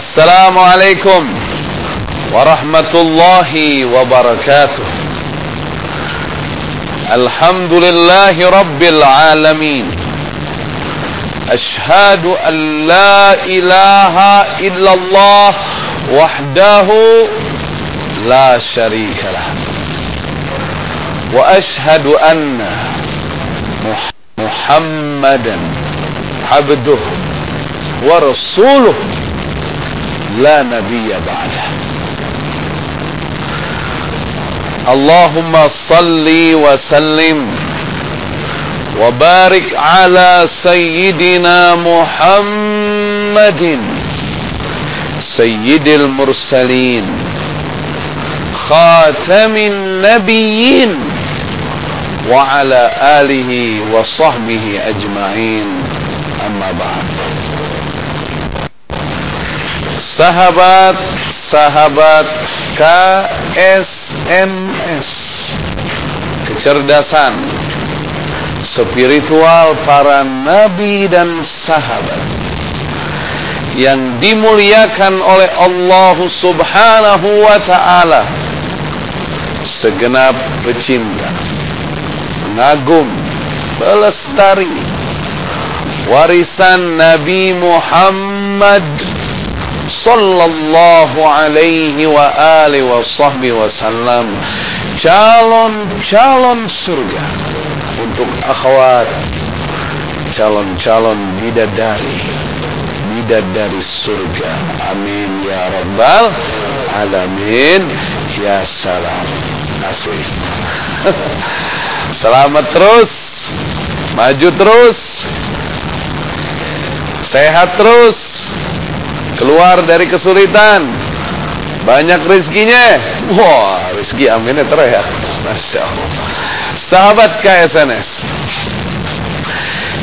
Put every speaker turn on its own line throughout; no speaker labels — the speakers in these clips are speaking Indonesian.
السلام عليكم ورحمة الله وبركاته. الحمد لله رب العالمين. أشهد أن لا إله إلا الله وحده لا شريك له. وأشهد أن محمدا عبده ورسوله. لا نبي بعده. اللهم صل وسلم وبارك على سيدنا محمد سيد المرسلين خاتم النبيين وعلى آله وصحبه أجمعين. أما بعد. Sahabat-sahabat KSMS kecerdasan spiritual para nabi dan sahabat yang dimuliakan oleh Allah Subhanahu wa taala. Segenap pecinta pengagum pelestari warisan Nabi Muhammad sallallahu alaihi wa alihi wa sahbihi wasallam calon-calon surga untuk akhwat. Calon-calon bidadari bidadari surga. Amin ya rabbal alamin. Ya salam asik selamat terus. Maju terus. Sehat terus keluar dari kesulitan. Banyak rezekinya. Wah rezeki aminnya teriak Masya Allah. Sahabat KSNS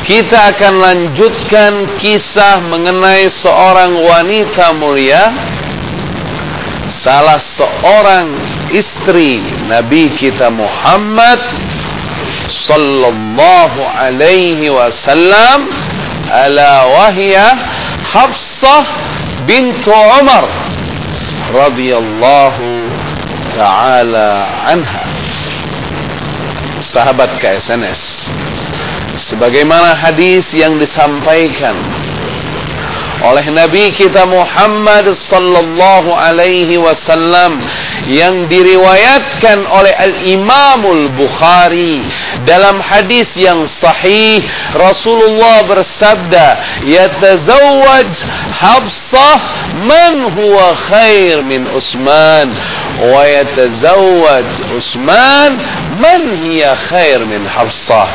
kita akan lanjutkan kisah mengenai seorang wanita mulia salah seorang istri Nabi kita Muhammad sallallahu alaihi wasallam ala wahya Hafsah bintu Umar radhiyallahu taala anha sahabat KSNS sebagaimana hadis yang disampaikan oleh Nabi kita Muhammad sallallahu alaihi wasallam yang diriwayatkan oleh Al-Imamul Bukhari dalam hadis yang sahih. Rasulullah bersabda yatazawwaj Hafsah man huwa khair min Utsman? Wa yatazawwaj Utsman man hiya khair min Hafsah?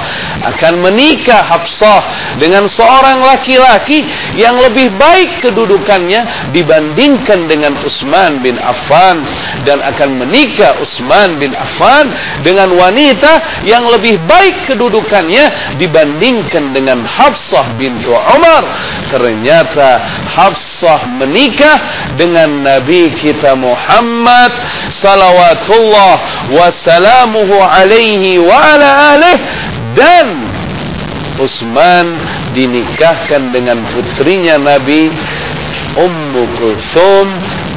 Akan menikah Hafsah dengan seorang laki-laki yang lebih baik kedudukannya dibandingkan dengan Utsman bin Affan. Dan akan menikah Utsman bin Affan dengan wanita yang lebih baik kedudukannya dibandingkan dengan Hafsah bin Umar. Ternyata Hafsah menikah dengan Nabi kita Muhammad salawatullah wassalamuhu alaihi wa ala alih dan Utsman dinikahkan dengan putrinya Nabi Ummu Kulthum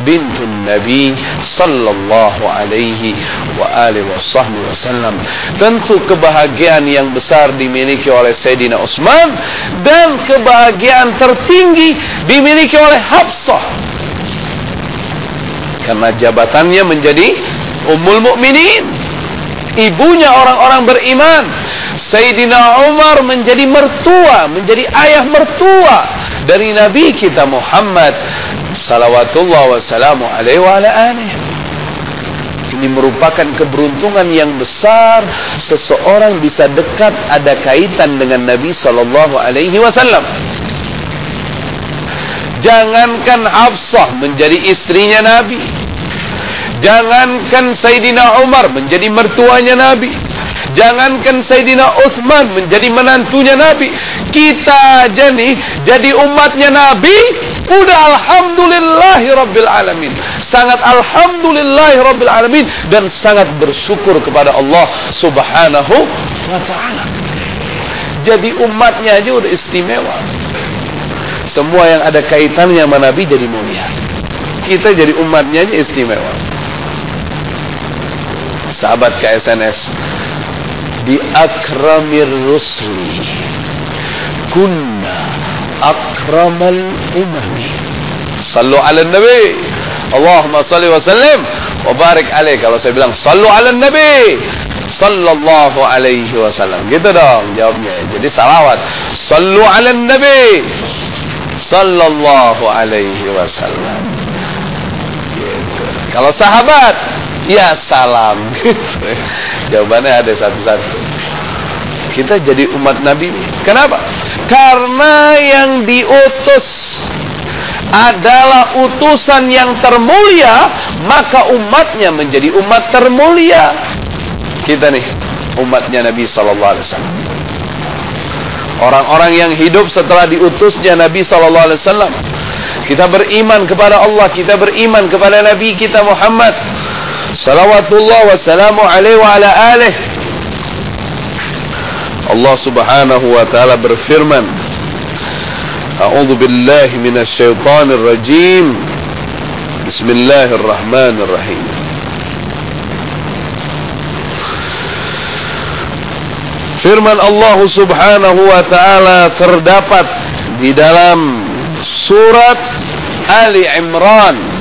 bintun Nabi sallallahu alaihi wa alihi wasallam. Tentu kebahagiaan yang besar dimiliki oleh Sayyidina Utsman dan kebahagiaan tertinggi dimiliki oleh Hafsah. Karena jabatannya menjadi Ummul Mukminin, ibunya orang-orang beriman. Sayyidina Umar menjadi mertua, menjadi ayah mertua dari Nabi kita Muhammad salawatullah wassalamu alaihi wa ala alihi. Ini merupakan keberuntungan yang besar seseorang bisa dekat ada kaitan dengan Nabi sallallahu alaihi wasallam. Jangankan Hafsah menjadi istrinya Nabi jangankan Sayyidina Umar menjadi mertuanya Nabi Jangankan Sayyidina Uthman menjadi menantunya Nabi. Kita aja nih jadi umatnya Nabi. Udah alhamdulillahi rabbil alamin. Sangat alhamdulillahi rabbil alamin. Dan sangat bersyukur kepada Allah subhanahu wa ta'ala. Jadi umatnya aja udah istimewa. Semua yang ada kaitannya sama Nabi jadi mulia. kita jadi umatnya aja istimewa. Sahabat KSNS di akramir rusli. Kunna akramal umami. Sallu ala nabi. Allahumma salli wa sallim. Wa barik alaih. Kalau saya bilang sallu ala nabi sallallahu alaihi wasallam gitu dong jawabnya. Jadi salawat. Sallu ala nabi sallallahu alaihi wasallam gitu. kalau sahabat ya salam. Jawabannya ada satu-satu. Kita jadi umat nabi. Kenapa? Karena yang diutus adalah utusan yang termulia maka umatnya menjadi umat termulia. Kita nih umatnya Nabi sallallahu alaihi wasallam. Orang-orang yang hidup setelah diutusnya Nabi sallallahu alaihi wasallam. Kita beriman kepada Allah kita beriman kepada Nabi kita Muhammad salawatullah wassalamu alaihi wa ala alih Allah subhanahu wa ta'ala berfirman A'udhu billahi minasyaitanir rajim Bismillahirrahmanirrahim Firman Allah Subhanahu wa taala terdapat di dalam surat Ali Imran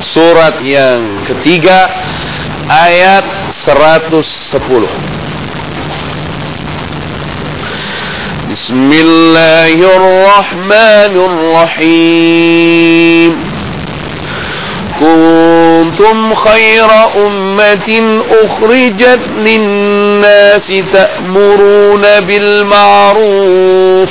surat yang ketiga ayat 110 Bismillahirrahmanirrahim كنتم خير أمة أخرجت للناس تأمرون بالمعروف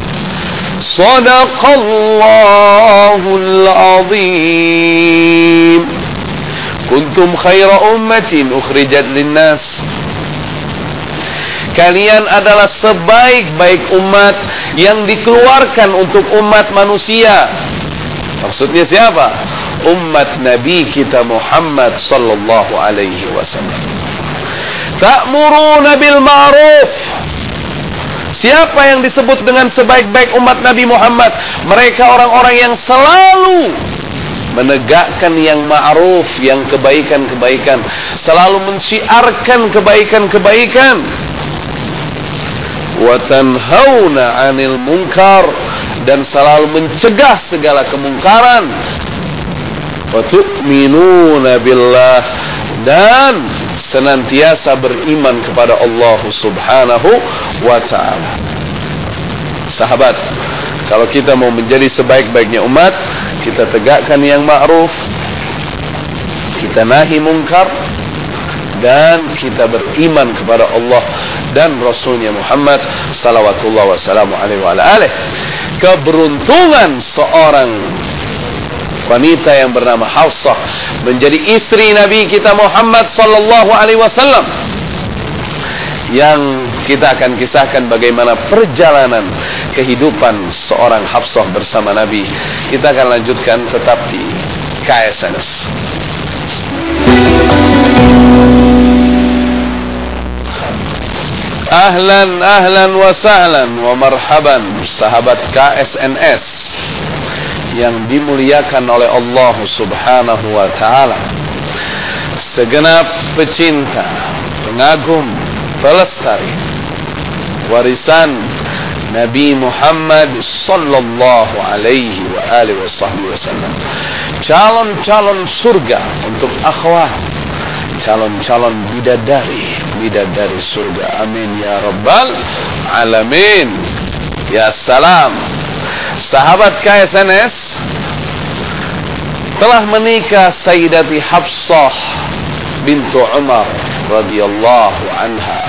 صدق الله العظيم كنتم خير أمة أخرجت للناس Kalian adalah sebaik-baik umat yang dikeluarkan untuk umat manusia. Maksudnya siapa? umat Nabi kita Muhammad sallallahu alaihi wasallam. Ta'muruna bil ma'ruf. Siapa yang disebut dengan sebaik-baik umat Nabi Muhammad? Mereka orang-orang yang selalu menegakkan yang ma'ruf, yang kebaikan-kebaikan, selalu mensyiarkan kebaikan-kebaikan. Wa tanhauna 'anil munkar dan selalu mencegah segala kemungkaran wa tu'minuna billah dan senantiasa beriman kepada Allah Subhanahu wa taala. Sahabat, kalau kita mau menjadi sebaik-baiknya umat, kita tegakkan yang ma'ruf, kita nahi mungkar dan kita beriman kepada Allah dan Rasulnya Muhammad salawatullah wassalamu alaihi wa alihi. Keberuntungan seorang wanita yang bernama Hafsah menjadi istri Nabi kita Muhammad sallallahu alaihi wasallam yang kita akan kisahkan bagaimana perjalanan kehidupan seorang Hafsah bersama Nabi. Kita akan lanjutkan tetap di KSNS. Ahlan ahlan wa sahlan wa marhaban sahabat KSNS yang dimuliakan oleh Allah Subhanahu wa taala. Segenap pecinta, pengagum, pelestari warisan Nabi Muhammad sallallahu alaihi wa alihi wasallam. Calon-calon surga untuk akhwat, calon-calon bidadari, bidadari surga. Amin ya rabbal alamin. Ya salam sahabat KSNS telah menikah Sayyidati Hafsah bintu Umar radhiyallahu anha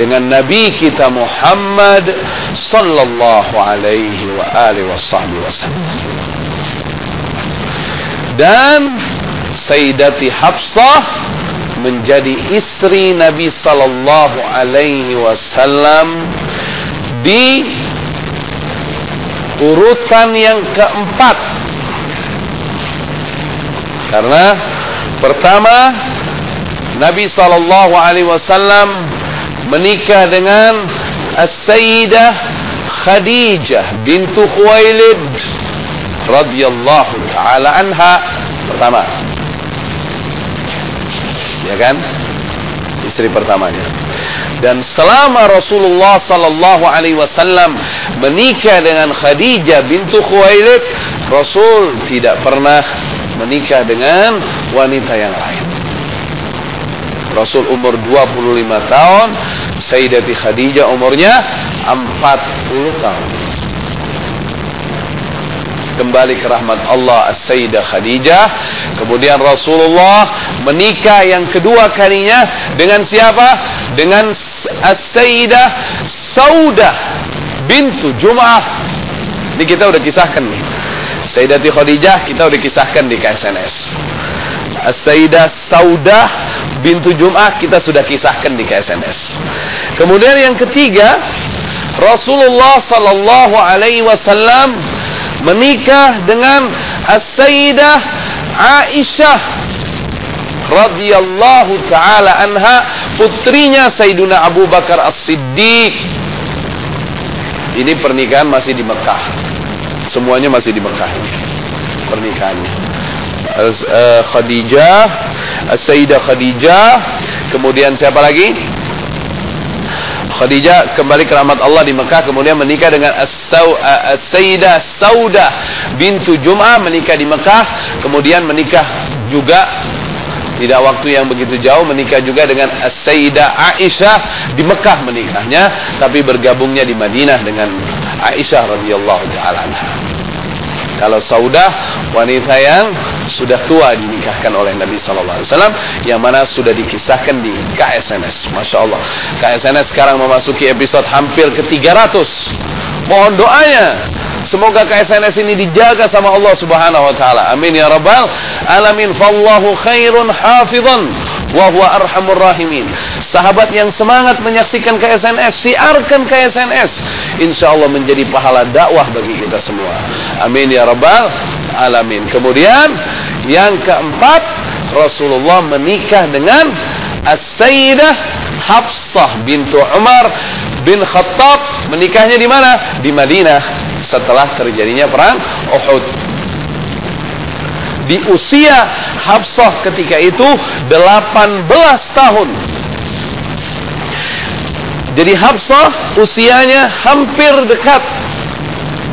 dengan Nabi kita Muhammad sallallahu alaihi wa alihi wasallam. Dan Sayyidati Hafsah menjadi istri Nabi sallallahu alaihi wasallam di urutan yang keempat karena pertama Nabi sallallahu alaihi wasallam menikah dengan As-Sayyidah Khadijah bintu Khuwailid radhiyallahu taala anha pertama. Ya kan? Istri pertamanya. Dan selama Rasulullah sallallahu alaihi wasallam menikah dengan Khadijah bintu Khuwailid Rasul tidak pernah menikah dengan wanita yang lain Rasul umur 25 tahun Sayyidati Khadijah umurnya 40 tahun. Kembali ke rahmat Allah As-Sayyidah Khadijah. Kemudian Rasulullah menikah yang kedua kalinya dengan siapa? dengan As-Sayyidah Saudah bintu Jum'ah. Ini kita udah kisahkan nih. Sayyidati Khadijah kita udah kisahkan di KSNS As-Sayyidah Saudah bintu Jum'ah kita sudah kisahkan di KSNS kemudian yang ketiga Rasulullah sallallahu alaihi wasallam menikah dengan As-Sayyidah Aisyah radhiyallahu taala anha putrinya Sayyiduna Abu Bakar As-Siddiq. Ini pernikahan masih di Mekah. Semuanya masih di Mekah pernikahannya Khadijah As-Sayyidah Khadijah. Kemudian siapa lagi? Khadijah kembali ke rahmat Allah di Mekah kemudian menikah dengan As-Sayyidah Saudah bintu Jum'ah menikah di Mekah. Kemudian menikah juga tidak waktu yang begitu jauh menikah juga dengan As-Sayyidah Aisyah di Mekah menikahnya tapi bergabungnya di Madinah dengan Aisyah radhiyallahu taala kalau Saudah wanita yang sudah tua dinikahkan oleh Nabi sallallahu alaihi wasallam yang mana sudah dikisahkan di KSNS. Masya Allah. KSNS sekarang memasuki episode hampir ke 300. Mohon doanya Semoga KSNS ini dijaga sama Allah Subhanahu wa taala. Amin ya rabbal alamin. Fallahu khairun hafizan wa huwa arhamur rahimin. Sahabat yang semangat menyaksikan KSNS, siarkan KSNS. Insyaallah menjadi pahala dakwah bagi kita semua. Amin ya rabbal alamin. Kemudian yang keempat, Rasulullah menikah dengan As-Sayyidah Hafsah bintu Umar bin Khattab menikahnya di mana? Di Madinah setelah terjadinya perang Uhud. Di usia Hafsah ketika itu 18 tahun. Jadi Hafsah usianya hampir dekat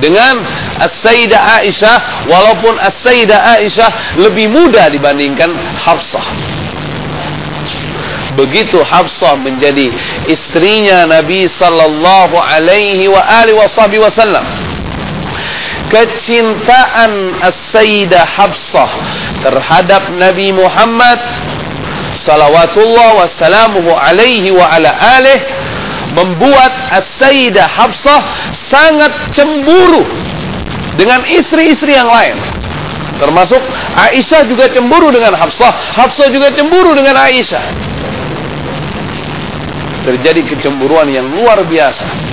dengan As-Sayyidah Aisyah walaupun As-Sayyidah Aisyah lebih muda dibandingkan Hafsah. Begitu Hafsah menjadi istrinya Nabi sallallahu alaihi wa alihi wasallam kecintaan As-Sayyidah Hafsah terhadap Nabi Muhammad wassalamuhu alaihi wa ala alih membuat As-Sayyidah Hafsah sangat cemburu dengan istri-istri yang lain termasuk Aisyah juga cemburu dengan Hafsah Hafsah juga cemburu dengan Aisyah terjadi kecemburuan yang luar biasa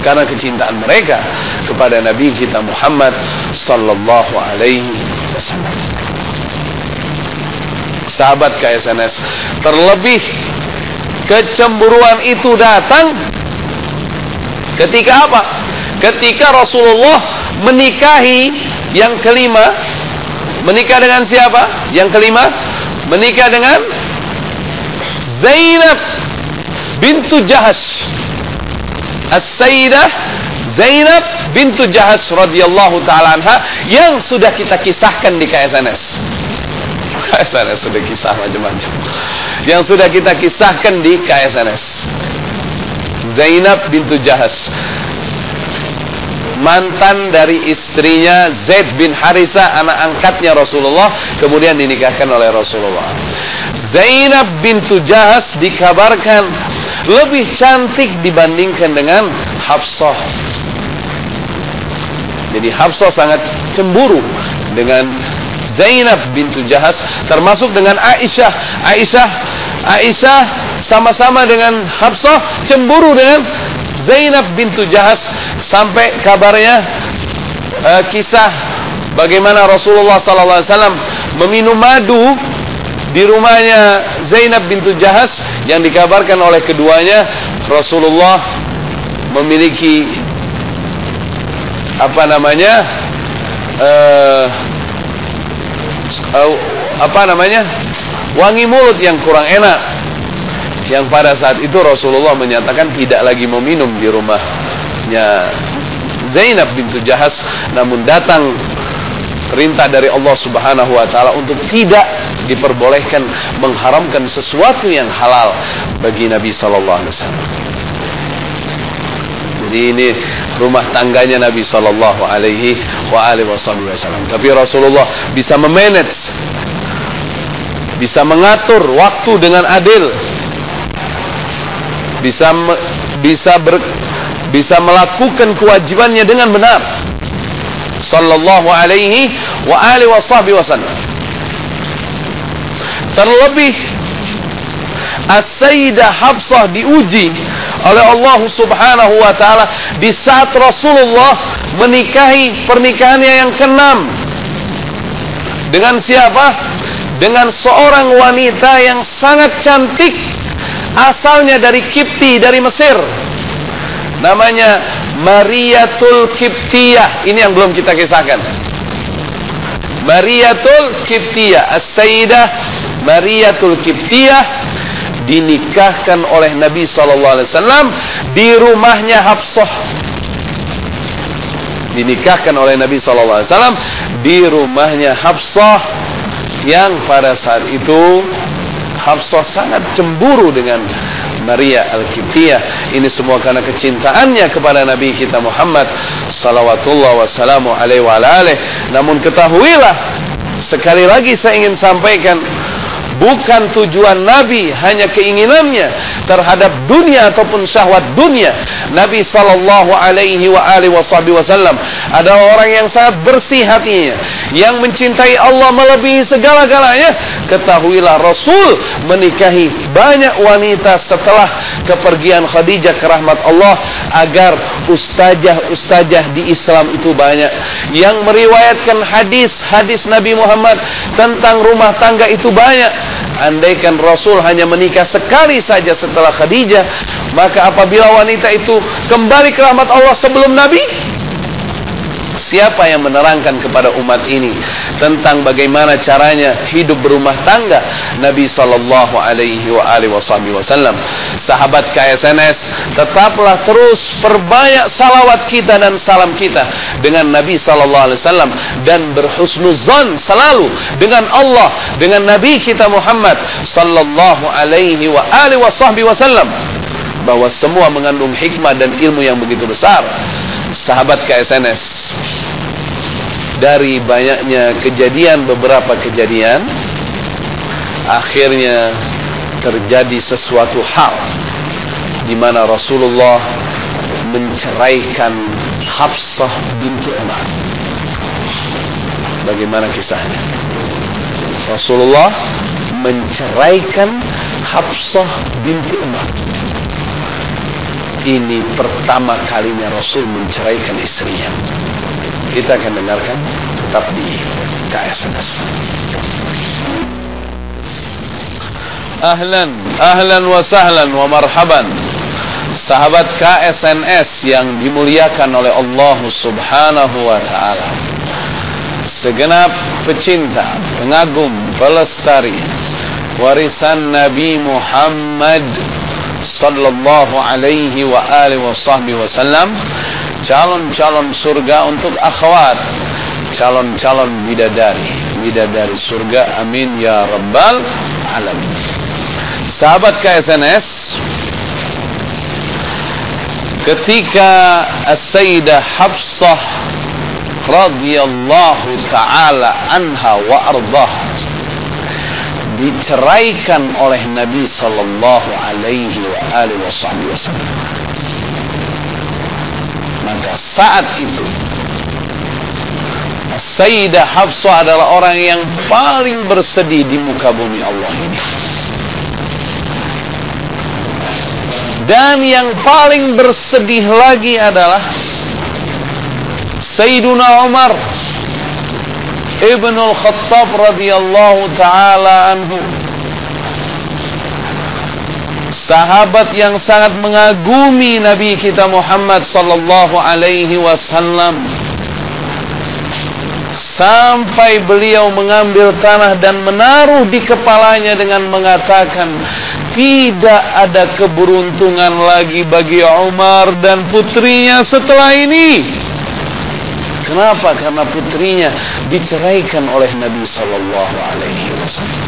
karena kecintaan mereka kepada Nabi kita Muhammad sallallahu alaihi wasallam. Sahabat KSNS, terlebih kecemburuan itu datang ketika apa? Ketika Rasulullah menikahi yang kelima, menikah dengan siapa? Yang kelima, menikah dengan Zainab bintu Jahash. As-Sayyidah Zainab bintu Jahash radhiyallahu taala anha yang sudah kita kisahkan di KSNS. KSNS sudah kisah macam-macam. Yang sudah kita kisahkan di KSNS. Zainab bintu Jahash mantan dari istrinya Zaid bin Harisa anak angkatnya Rasulullah kemudian dinikahkan oleh Rasulullah Zainab bintu Jahas dikabarkan lebih cantik dibandingkan dengan Hafsah jadi Hafsah sangat cemburu dengan Zainab bintu Jahas termasuk dengan Aisyah. Aisyah Aisyah sama-sama dengan Hafsah cemburu dengan Zainab bintu Jahas. Sampai kabarnya uh, kisah bagaimana Rasulullah sallallahu alaihi wasallam meminum madu di rumahnya Zainab bintu Jahas yang dikabarkan oleh keduanya Rasulullah memiliki apa namanya uh, uh, apa namanya? Wangi mulut yang kurang enak. Yang pada saat itu Rasulullah menyatakan tidak lagi meminum di rumahnya Zainab bintu Jahas. Namun datang perintah dari Allah Subhanahu wa taala untuk tidak diperbolehkan mengharamkan sesuatu yang halal bagi Nabi sallallahu alaihi wasallam. Ini rumah tangganya Nabi sallallahu alaihi wa wasallam. Tapi Rasulullah bisa memanage bisa mengatur waktu dengan adil. Bisa bisa ber, bisa melakukan kewajibannya dengan benar. Sallallahu alaihi wa wasallam. Terlebih As-Sayyidah Hafsah diuji oleh Allah Subhanahu wa taala di saat Rasulullah menikahi pernikahannya yang keenam. Dengan siapa? Dengan seorang wanita yang sangat cantik asalnya dari Kipti dari Mesir. Namanya Mariatul Kiptiyah. Ini yang belum kita kisahkan. Mariatul Kiptiyah, As-Sayyidah Mariatul Kiptiyah dinikahkan oleh Nabi sallallahu alaihi wasallam di rumahnya Hafsah. Dinikahkan oleh Nabi sallallahu alaihi wasallam di rumahnya Hafsah yang pada saat itu Hafsah sangat cemburu dengan Maria Al-Qibtiyah. Ini semua karena kecintaannya kepada Nabi kita Muhammad sallallahu wasallamu alaihi wa alihi. Namun ketahuilah sekali lagi saya ingin sampaikan bukan tujuan Nabi hanya keinginannya terhadap dunia ataupun syahwat dunia. Nabi sallallahu alaihi wa alihi wasallam adalah orang yang sangat bersih hatinya yang mencintai Allah melebihi segala-galanya. Ketahuilah Rasul menikahi banyak wanita setelah kepergian Khadijah ke rahmat Allah agar ustajah-ustajah di Islam itu banyak. Yang meriwayatkan hadis-hadis Nabi Muhammad tentang rumah tangga itu banyak andaikan Rasul hanya menikah sekali saja setelah Khadijah maka apabila wanita itu kembali ke rahmat Allah sebelum Nabi Siapa yang menerangkan kepada umat ini tentang bagaimana caranya hidup berumah tangga? Nabi sallallahu alaihi wasallam. Sahabat KSNS, tetaplah terus perbanyak salawat kita dan salam kita dengan Nabi sallallahu alaihi wasallam dan berhusnuzan selalu dengan Allah, dengan Nabi kita Muhammad sallallahu alaihi wa alihi wasallam. Bahwa semua mengandung hikmah dan ilmu yang begitu besar sahabat KSNS dari banyaknya kejadian beberapa kejadian akhirnya terjadi sesuatu hal di mana Rasulullah menceraikan Hafsah binti Umar. Bagaimana kisahnya? Rasulullah menceraikan Hafsah binti Umar ini pertama kalinya Rasul menceraikan istrinya. Kita akan dengarkan tetap di KSNS. Ahlan, ahlan wa sahlan wa marhaban. Sahabat KSNS yang dimuliakan oleh Allah Subhanahu wa taala. Segenap pecinta, pengagum, pelestari warisan Nabi Muhammad sallallahu alaihi wa alihi wa sahbihi wasallam calon-calon surga untuk akhwat. Calon-calon bidadari. Bidadari surga. Amin ya rabbal alamin. Sahabat KSNS ketika As-Sayyidah Hafsah radhiyallahu taala anha wa ardhaha diceraikan oleh Nabi sallallahu alaihi wasallam. Maka saat itu Sayyidah Hafsah adalah orang yang paling bersedih di muka bumi Allah ini. Dan yang paling bersedih lagi adalah Sayyiduna Umar Ibn al-Khattab radhiyallahu taala anhu sahabat yang sangat mengagumi Nabi kita Muhammad sallallahu alaihi wasallam sampai beliau mengambil tanah dan menaruh di kepalanya dengan mengatakan tidak ada keberuntungan lagi bagi Umar dan putrinya setelah ini. Kenapa? Karena putrinya diceraikan oleh Nabi sallallahu alaihi wasallam.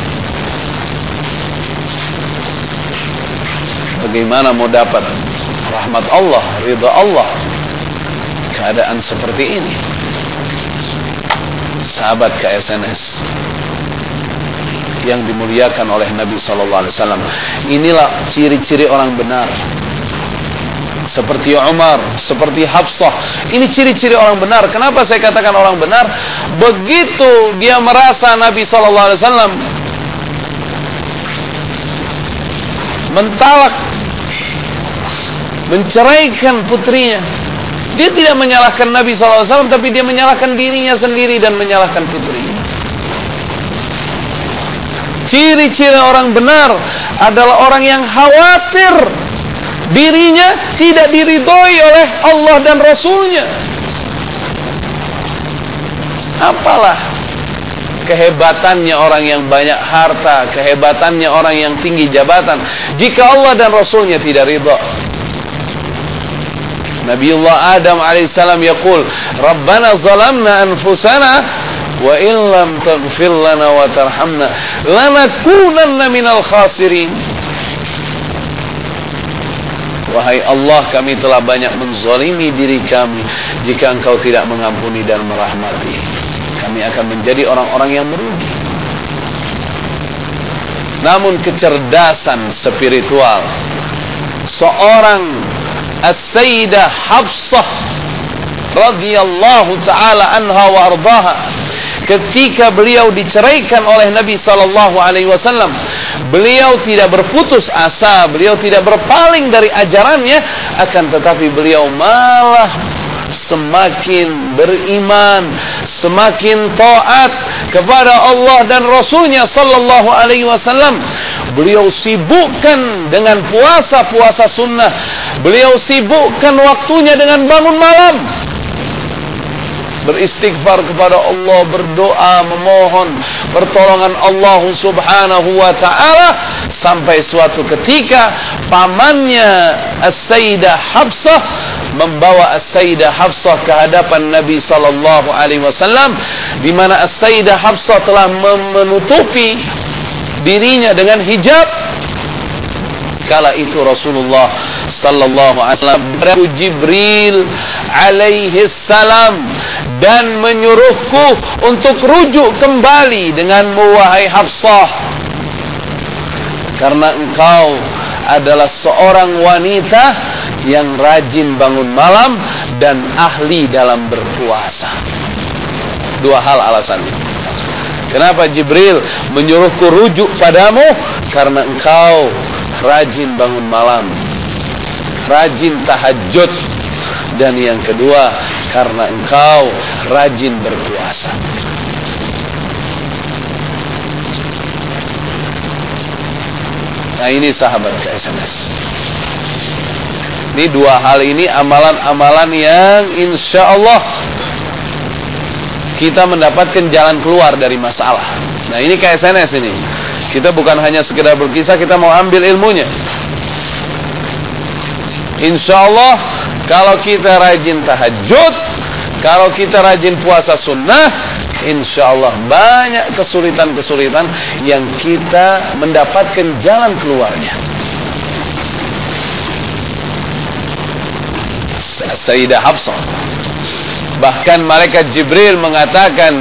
Bagaimana mau dapat rahmat Allah, ridha Allah? Keadaan seperti ini. Sahabat KSNS yang dimuliakan oleh Nabi sallallahu alaihi wasallam. Inilah ciri-ciri orang benar. Seperti Umar, seperti Hafsah. Ini ciri-ciri orang benar. Kenapa saya katakan orang benar? Begitu dia merasa Nabi sallallahu alaihi wasallam mentalak menceraikan putrinya dia tidak menyalahkan Nabi SAW tapi dia menyalahkan dirinya sendiri dan menyalahkan putrinya Ciri-ciri orang benar adalah orang yang khawatir dirinya tidak diridhoi oleh Allah dan Rasulnya. Apalah kehebatannya orang yang banyak harta, kehebatannya orang yang tinggi jabatan, jika Allah dan Rasulnya tidak ridha. Nabiullah Adam alaihissalam yaqul, "Rabbana zalamna anfusana wa in lam taghfir lana wa tarhamna lanakunanna minal khasirin Wahai Allah kami telah banyak menzalimi diri kami jika engkau tidak mengampuni dan merahmati. Kami akan menjadi orang-orang yang merugi. Namun kecerdasan spiritual seorang As-Sayyidah Hafsah radhiyallahu taala anha wa ardaha ketika beliau diceraikan oleh Nabi sallallahu alaihi wasallam beliau tidak berputus asa beliau tidak berpaling dari ajarannya akan tetapi beliau malah semakin beriman semakin taat kepada Allah dan Rasulnya sallallahu alaihi wasallam. Beliau sibukkan dengan puasa-puasa sunnah. Beliau sibukkan waktunya dengan bangun malam beristighfar kepada Allah, berdoa, memohon pertolongan Allah Subhanahu wa taala sampai suatu ketika pamannya As-Sayyidah Hafsah membawa As-Sayyidah Hafsah ke hadapan Nabi sallallahu alaihi wasallam di mana As-Sayyidah Hafsah telah menutupi dirinya dengan hijab kala itu Rasulullah sallallahu alaihi wasallam Jibril alaihi salam dan menyuruhku untuk rujuk kembali dengan wahai Hafsah. Karena engkau adalah seorang wanita yang rajin bangun malam dan ahli dalam berpuasa. Dua hal alasannya Kenapa Jibril menyuruhku rujuk padamu? Karena engkau rajin bangun malam rajin tahajud dan yang kedua karena engkau rajin berpuasa nah ini sahabat KSNS ini dua hal ini amalan-amalan yang insya Allah kita mendapatkan jalan keluar dari masalah nah ini KSNS ini kita bukan hanya sekedar berkisah, kita mau ambil ilmunya. Insya Allah kalau kita rajin tahajud, kalau kita rajin puasa sunnah, insya Allah banyak kesulitan-kesulitan yang kita mendapatkan jalan keluarnya. Sayyidah Hafsah bahkan malaikat Jibril mengatakan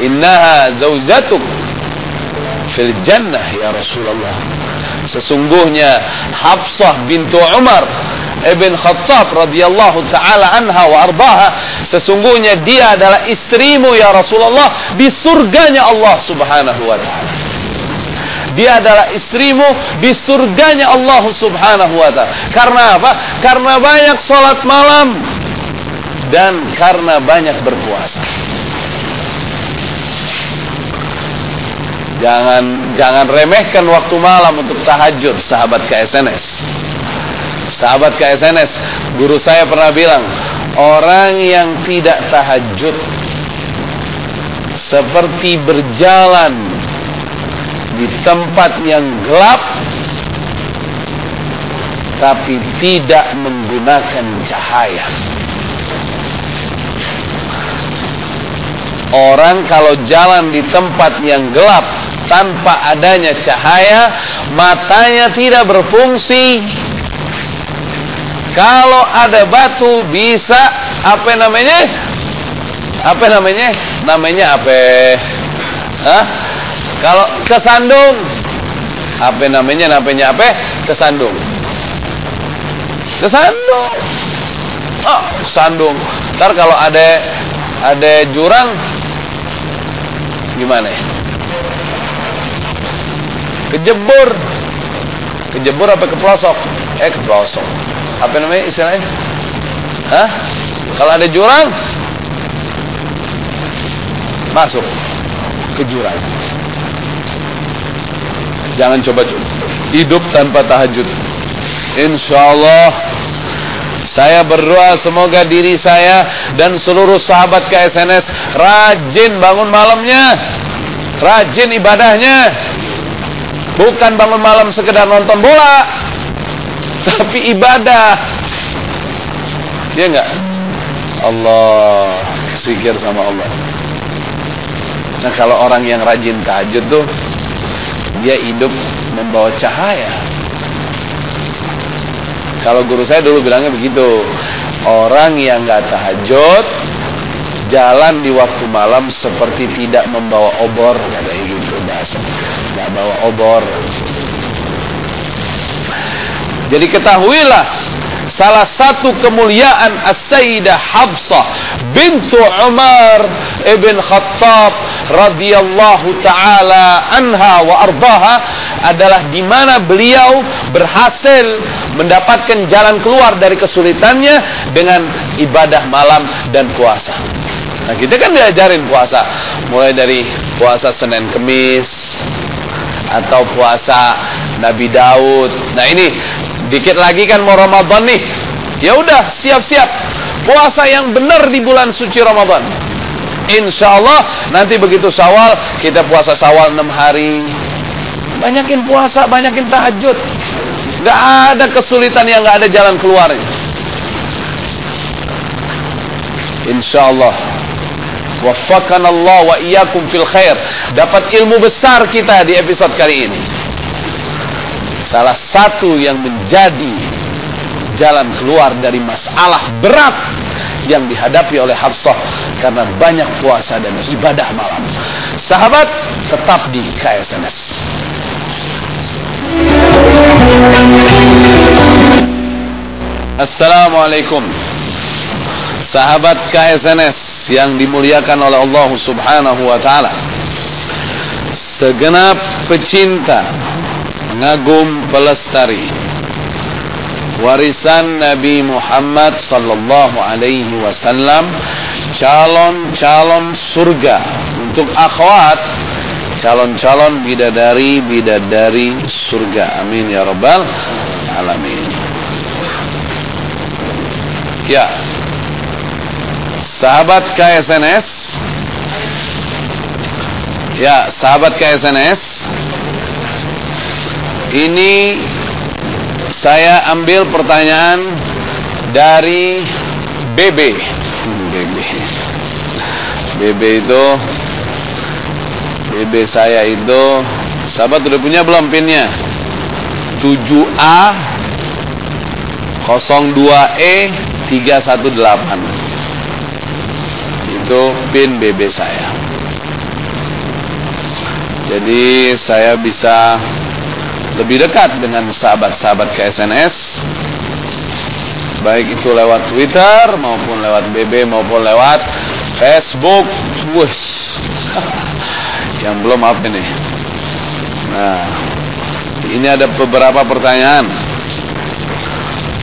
innaha zaujatuk fil jannah ya Rasulullah sesungguhnya Hafsah bintu Umar ibn Khattab radhiyallahu taala anha wa ardaha sesungguhnya dia adalah istrimu ya Rasulullah di surganya Allah Subhanahu wa taala dia adalah istrimu di surganya Allah Subhanahu wa taala. Karena apa? Karena banyak salat malam dan karena banyak berpuasa. Jangan jangan remehkan waktu malam untuk tahajud, sahabat KSNS. Sahabat KSNS, guru saya pernah bilang, orang yang tidak tahajud seperti berjalan di tempat yang gelap tapi tidak menggunakan cahaya. Orang kalau jalan di tempat yang gelap tanpa adanya cahaya, matanya tidak berfungsi. Kalau ada batu bisa apa namanya? Apa namanya? Namanya apa? Hah? Kalau kesandung, apa namanya? Namanya apa? Kesandung. Kesandung. Oh, sandung. Ntar kalau ada ada jurang gimana ya? Kejebur. Kejebur apa ke pelosok? Eh ke pelosok. Apa namanya istilahnya? Hah? Kalau ada jurang masuk ke jurang. Jangan coba hidup tanpa tahajud. Insyaallah saya berdoa semoga diri saya dan seluruh sahabat KSNS rajin bangun malamnya. Rajin ibadahnya. Bukan bangun malam sekedar nonton bola. Tapi ibadah. Dia enggak? Allah sikir sama Allah. Nah kalau orang yang rajin tahajud tuh dia hidup membawa cahaya. Kalau guru saya dulu bilangnya begitu, orang yang nggak tahajud jalan di waktu malam seperti tidak membawa obor katanya gitu bahasa. Nggak bawa obor. Jadi ketahuilah salah satu kemuliaan As-Sayyidah Hafsah bintu Umar ibn Khattab radhiyallahu taala anha wa ardaha adalah di mana beliau berhasil mendapatkan jalan keluar dari kesulitannya dengan ibadah malam dan puasa. Nah, kita kan diajarin puasa mulai dari puasa Senin Kemis atau puasa Nabi Daud. Nah, ini Dikit lagi kan mau Ramadan nih. Ya udah, siap-siap. Puasa yang benar di bulan suci Ramadan. Insya Allah nanti begitu Syawal kita puasa Syawal 6 hari. Banyakin puasa, banyakin tahajud. Gak ada kesulitan yang gak ada jalan keluarnya. Insya Allah. Wafakan Allah wa iyyakum fil khair. Dapat ilmu besar kita di episode kali ini salah satu yang menjadi jalan keluar dari masalah berat yang dihadapi oleh Hafsah karena banyak puasa dan ibadah malam. Sahabat tetap di KSNS. Assalamualaikum Sahabat KSNS yang dimuliakan oleh Allah subhanahu wa ta'ala. Segenap pecinta pengagum pelestari warisan Nabi Muhammad sallallahu alaihi wasallam calon-calon surga untuk akhwat calon-calon bidadari bidadari surga. Amin ya rabbal alamin. Ya sahabat KSNS ya sahabat KSNS ini saya ambil pertanyaan dari BB. BB. BB itu BB saya itu sahabat udah punya belum pinnya? 7A 02E 318 itu pin BB saya jadi saya bisa lebih dekat dengan sahabat-sahabat KSNS baik itu lewat Twitter maupun lewat BB maupun lewat Facebook. Wus. Yang belum apa ini? Nah, ini ada beberapa pertanyaan.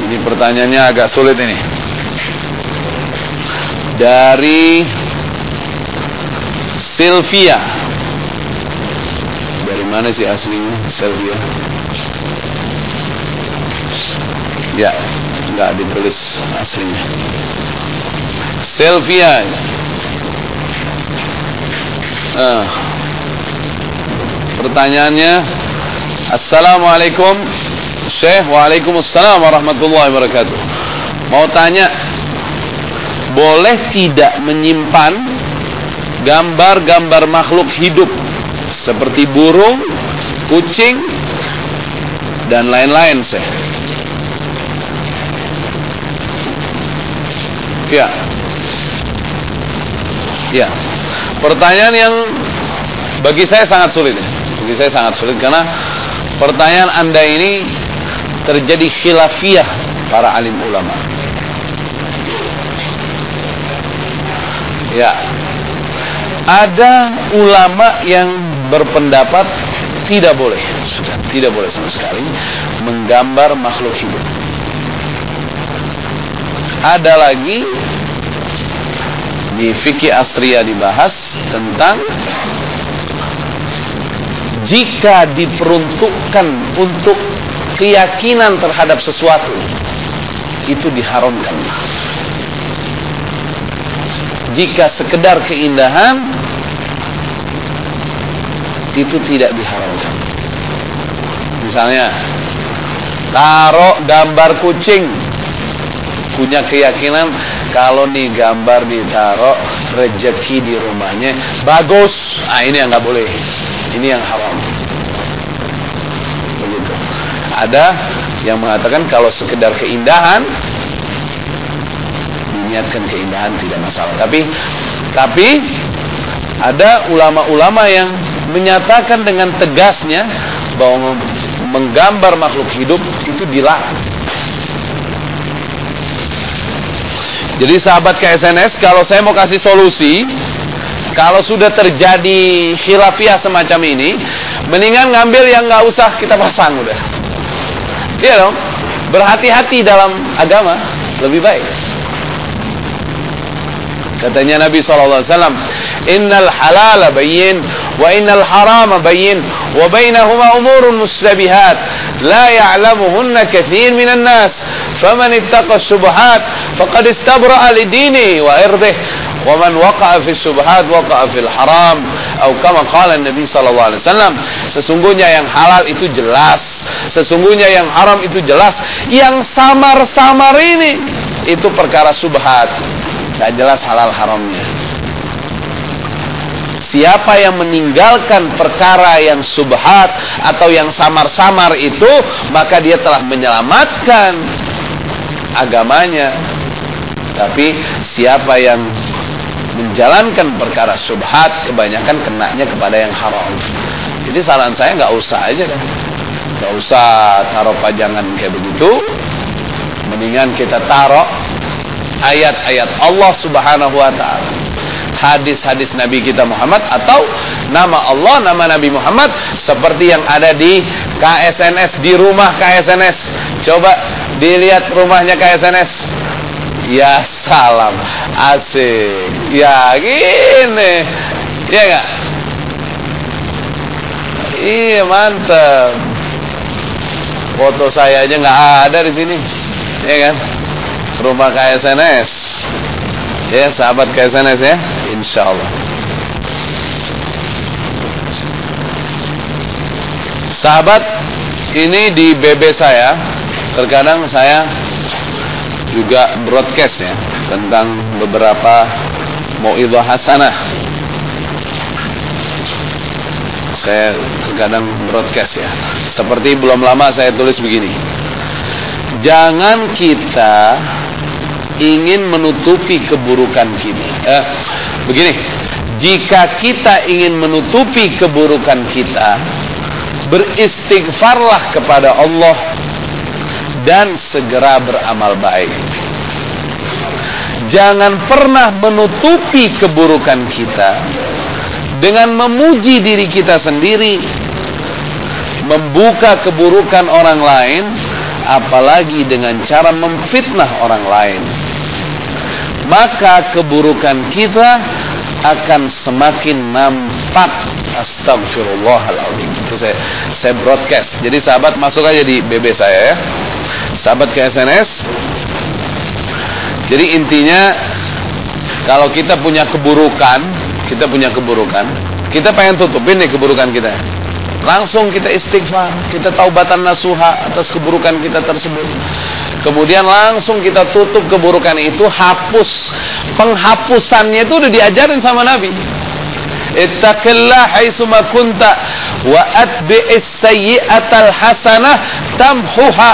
Ini pertanyaannya agak sulit ini. Dari Sylvia. Dari mana sih aslinya Sylvia? Ya, enggak ditulis aslinya. Sylvia. Ah. Pertanyaannya Assalamualaikum Syekh Waalaikumsalam warahmatullahi wabarakatuh Mau tanya Boleh tidak menyimpan Gambar-gambar makhluk hidup Seperti burung Kucing Dan lain-lain Syekh Ya Ya Pertanyaan yang Bagi saya sangat sulit. Bagi saya sangat sulit Karena Pertanyaan anda ini terjadi khilafiyah para alim ulama. Ya. Ada ulama yang berpendapat tidak boleh, sudah tidak boleh sama sekali menggambar makhluk hidup. Ada lagi di fikih asriya dibahas tentang jika diperuntukkan untuk keyakinan terhadap sesuatu itu diharamkan jika sekedar keindahan itu tidak diharamkan. Misalnya taruh gambar kucing. Punya keyakinan kalau nih gambar ditaruh rejeki di rumahnya bagus. Ah ini yang nggak boleh. Ini yang haram. Begitu. Ada yang mengatakan kalau sekedar keindahan diniatkan keindahan tidak masalah tapi tapi ada ulama-ulama yang menyatakan dengan tegasnya bahwa menggambar makhluk hidup itu dilarang jadi sahabat KSNS kalau saya mau kasih solusi kalau sudah terjadi khilafiah semacam ini, mendingan ngambil yang nggak usah kita pasang udah. Iya dong. Berhati-hati dalam agama lebih baik. Katanya Nabi SAW, Innal halala bayin, wa innal harama bayin, wa bainahuma umurun mustabihat, la ya'lamuhunna kathir minan nas, faman ittaqa subhat faqad istabra'a lidini wa irdih, wa man waqa'a fi subuhat, waqa'a fil haram, atau kama qala Nabi sallallahu alaihi wasallam sesungguhnya yang halal itu jelas. Sesungguhnya yang haram itu jelas. Yang samar-samar ini itu perkara subhat tidak jelas halal haramnya Siapa yang meninggalkan perkara yang subhat atau yang samar-samar itu maka dia telah menyelamatkan agamanya tapi siapa yang menjalankan perkara subhat kebanyakan kenanya kepada yang haram. Jadi saran saya nggak usah aja kan, nggak usah taruh pajangan kayak begitu. Mendingan kita taruh ayat-ayat Allah Subhanahu Wa Taala, hadis-hadis Nabi kita Muhammad atau nama Allah, nama Nabi Muhammad seperti yang ada di KSNS di rumah KSNS. Coba dilihat rumahnya KSNS Ya salam. Asik. Ya gini. Iya gak Iya mantap. Foto saya aja nggak ada di sini. Iya kan Rumah KSNS Ya sahabat KSNS ya Insya Allah Sahabat Ini di BB saya Terkadang saya juga broadcast ya tentang beberapa mauidhah hasanah. Saya terkadang broadcast ya. Seperti belum lama saya tulis begini. Jangan kita ingin menutupi keburukan kita. Eh, begini, jika kita ingin menutupi keburukan kita, beristighfarlah kepada Allah dan segera beramal baik. Jangan pernah menutupi keburukan kita dengan memuji diri kita sendiri, membuka keburukan orang lain, apalagi dengan cara memfitnah orang lain. Maka keburukan kita akan semakin nampak. Astagfirullahaladzim itu saya saya broadcast. Jadi sahabat masuk aja di BB saya ya. Sahabat ke SNS jadi intinya kalau kita punya keburukan kita punya keburukan kita pengen tutupin nih keburukan kita langsung kita istighfar kita taubatan nasuha atas keburukan kita tersebut. Kemudian langsung kita tutup keburukan itu hapus. Penghapusannya itu udah diajarin sama Nabi. Ittaqillah haitsuma kunta wa atbi'is sayyi'atal hasanah tamhuha.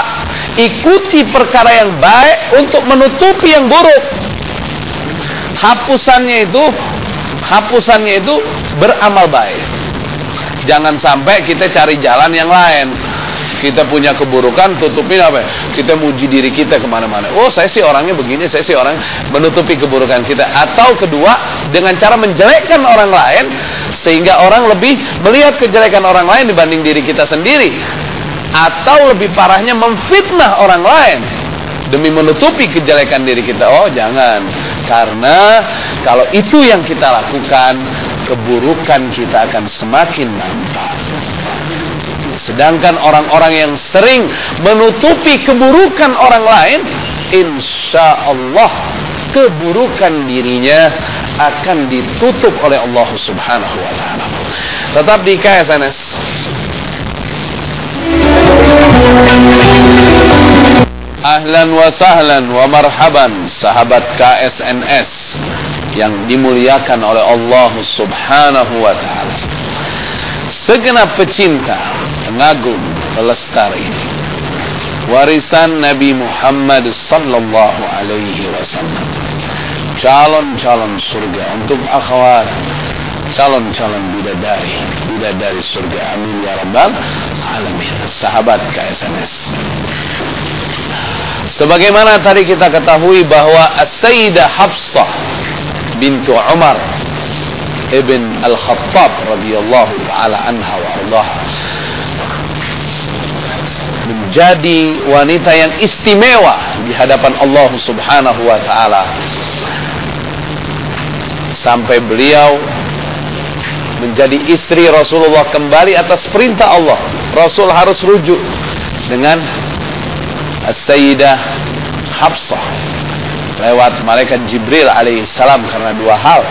Ikuti perkara yang baik untuk menutupi yang buruk. Hapusannya itu hapusannya itu beramal baik Jangan sampai kita cari jalan yang lain. Kita punya keburukan, tutupin apa? Kita muji diri kita ke mana-mana. Oh, saya sih orangnya begini, saya sih orang menutupi keburukan kita. Atau kedua, dengan cara menjelekkan orang lain, sehingga orang lebih melihat kejelekan orang lain dibanding diri kita sendiri. Atau lebih parahnya memfitnah orang lain demi menutupi kejelekan diri kita. Oh, jangan. Karena kalau itu yang kita lakukan, keburukan kita akan semakin nampak. Sedangkan orang-orang yang sering menutupi keburukan orang lain, insya Allah keburukan dirinya akan ditutup oleh Allah Subhanahu wa taala. Tetap di KSNS. Ahlan wa sahlan wa marhaban sahabat KSNS yang dimuliakan oleh Allah Subhanahu wa taala. Segenap pecinta, pengagum, pelestari warisan Nabi Muhammad sallallahu alaihi wasallam. Calon-calon surga untuk akhwat, calon-calon bidadari, bidadari surga. Amin ya rabbal alamin. Sahabat KSNS. Sebagaimana tadi kita ketahui bahwa As-Sayyidah Hafsah bintu Umar ibn Al-Khattab radhiyallahu taala anha wa Allah menjadi wanita yang istimewa di hadapan Allah Subhanahu wa taala sampai beliau menjadi istri Rasulullah kembali atas perintah Allah. Rasul harus rujuk dengan As-Sayyidah Hafsah. Lewat malaikat Jibril alaihissalam karena dua hal.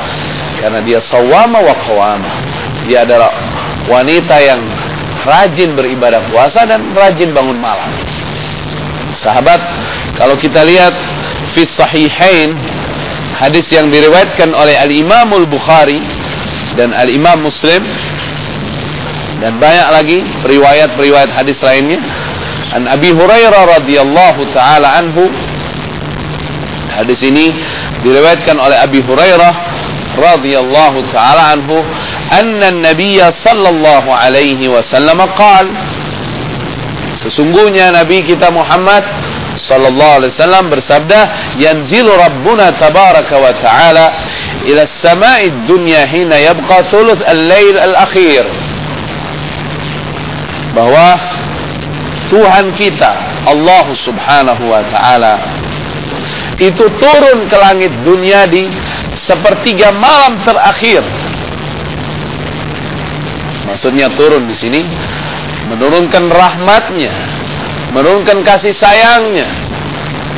Karena dia sawama wa qawama dia adalah wanita yang rajin beribadah puasa dan rajin bangun malam. Sahabat kalau kita lihat fi sahihain hadis yang diriwayatkan oleh al-Imam al-Bukhari dan al-Imam Muslim dan banyak lagi periwayat-periwayat hadis lainnya an Abi Hurairah radhiyallahu taala anhu Hadis ini diriwayatkan oleh Abi Hurairah radhiyallahu taala anhu anna an-nabiy sallallahu alaihi wasallam qaal Sesungguhnya Nabi kita Muhammad sallallahu alaihi wasallam bersabda yanzilu rabbuna tabaraka wa taala ila as-sama'i dunya hina yabqa thuluth al-lail al-akhir bahwa Tuhan kita Allah Subhanahu wa taala itu turun ke langit dunia di sepertiga malam terakhir. Maksudnya turun di sini menurunkan rahmatnya, menurunkan kasih sayangnya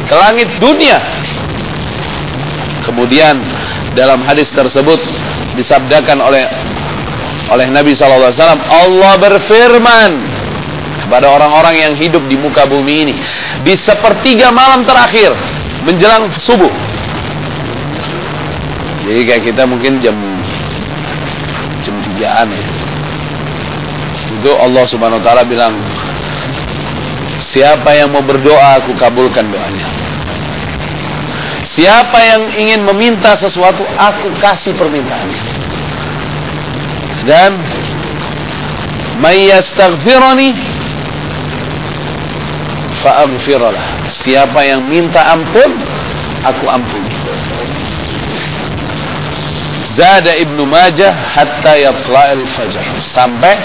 ke langit dunia. Kemudian dalam hadis tersebut disabdakan oleh oleh Nabi SAW Allah berfirman kepada orang-orang yang hidup di muka bumi ini di sepertiga malam terakhir menjelang subuh. Jadi kayak kita mungkin jam jam tigaan ya. Itu Allah Subhanahu wa taala bilang Siapa yang mau berdoa aku kabulkan doanya. Siapa yang ingin meminta sesuatu aku kasih permintaan. Dan may yastaghfirani fa'aghfirlah siapa yang minta ampun aku ampuni Zada Ibnu Majah hatta yatla'il fajar sampai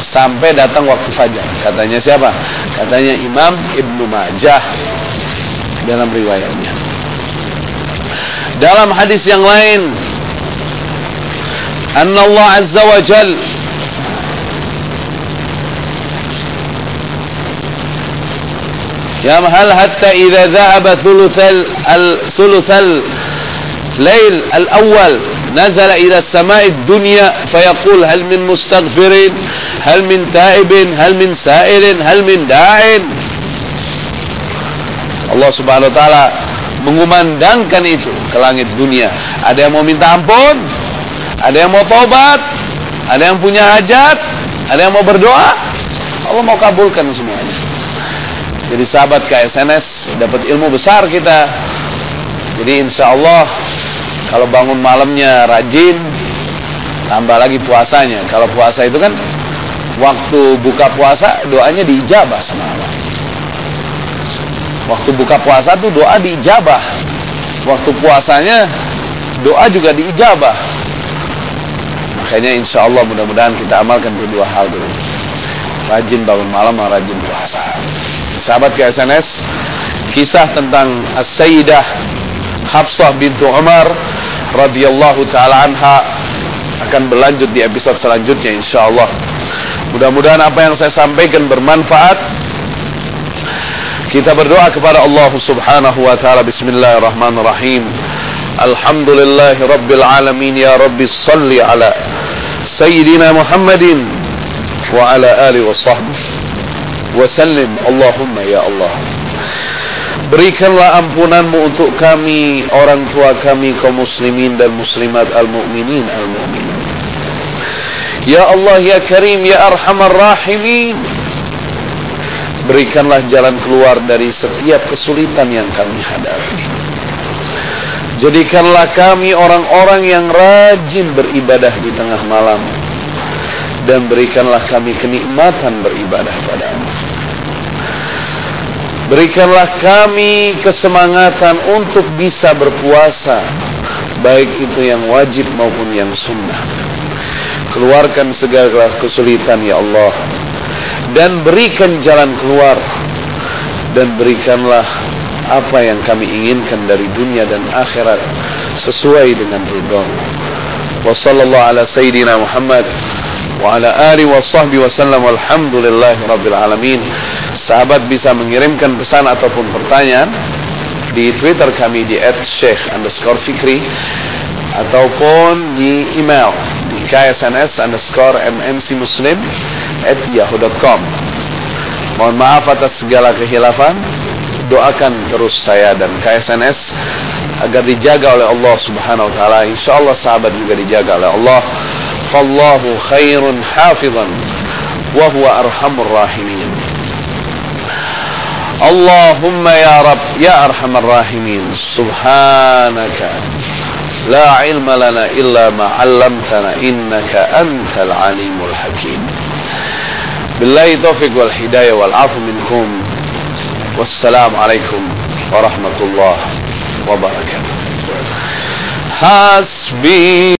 sampai datang waktu fajar. Katanya siapa? Katanya Imam Ibnu Majah dalam riwayatnya. Dalam hadis yang lain anna Allah azza wa jal يمهل حتى إذا ذهب ثلث ثلث الليل الأول نزل إلى السماء الدنيا فيقول هل من مستغفر هل من تائب هل من سائل هل من داع Allah subhanahu wa ta'ala mengumandangkan itu ke langit dunia ada yang mau minta ampun ada yang mau tobat ada yang punya hajat ada yang mau berdoa Allah mau kabulkan semuanya jadi sahabat KSNS dapat ilmu besar kita. Jadi insya Allah kalau bangun malamnya rajin tambah lagi puasanya. Kalau puasa itu kan waktu buka puasa doanya diijabah sama Allah waktu buka puasa tuh doa diijabah. Waktu puasanya doa juga diijabah. Makanya insya Allah mudah-mudahan kita amalkan kedua hal dulu rajin bangun malam rajin puasa sahabat ke SNS kisah tentang As-Sayyidah Hafsah bintu Umar radhiyallahu taala anha akan berlanjut di episode selanjutnya insyaallah. Mudah-mudahan apa yang saya sampaikan bermanfaat. Kita berdoa kepada Allah Subhanahu wa taala bismillahirrahmanirrahim. Alhamdulillahi rabbil alamin ya rabbi salli ala sayyidina Muhammadin wa ala alihi wa sahbihi wa sallim Allahumma ya Allah. Berikanlah ampunanmu untuk kami, orang tua kami, kaum muslimin dan muslimat al-mu'minin al-mu'minin. Ya Allah, Ya Karim, Ya Arhamar Rahimin. Berikanlah jalan keluar dari setiap kesulitan yang kami hadapi. Jadikanlah kami orang-orang yang rajin beribadah di tengah malam. Dan berikanlah kami kenikmatan beribadah padamu. Berikanlah kami kesemangatan untuk bisa berpuasa Baik itu yang wajib maupun yang sunnah. Keluarkan segala kesulitan ya Allah Dan berikan jalan keluar Dan berikanlah apa yang kami inginkan dari dunia dan akhirat Sesuai dengan ridho Wa sallallahu ala sayyidina Muhammad Wa ala alihi wa sahbihi wa sallam Walhamdulillahi rabbil sahabat bisa mengirimkan pesan ataupun pertanyaan di Twitter kami di @sheikh underscore fikri ataupun di email di ksns underscore mmcmuslim at yahoo.com mohon maaf atas segala kehilafan doakan terus saya dan KSNS agar dijaga oleh Allah Subhanahu wa taala. Insyaallah sahabat juga dijaga oleh Allah. Fallahu khairun hafizan wa huwa arhamur rahimin. Allahumma ya Rabb ya arhamar rahimin. Subhanaka la ilma lana illa ma 'allamtana innaka antal alimul hakim. Billahi taufiq wal hidayah wal. والسلام عليكم ورحمة الله وبركاته. حسبي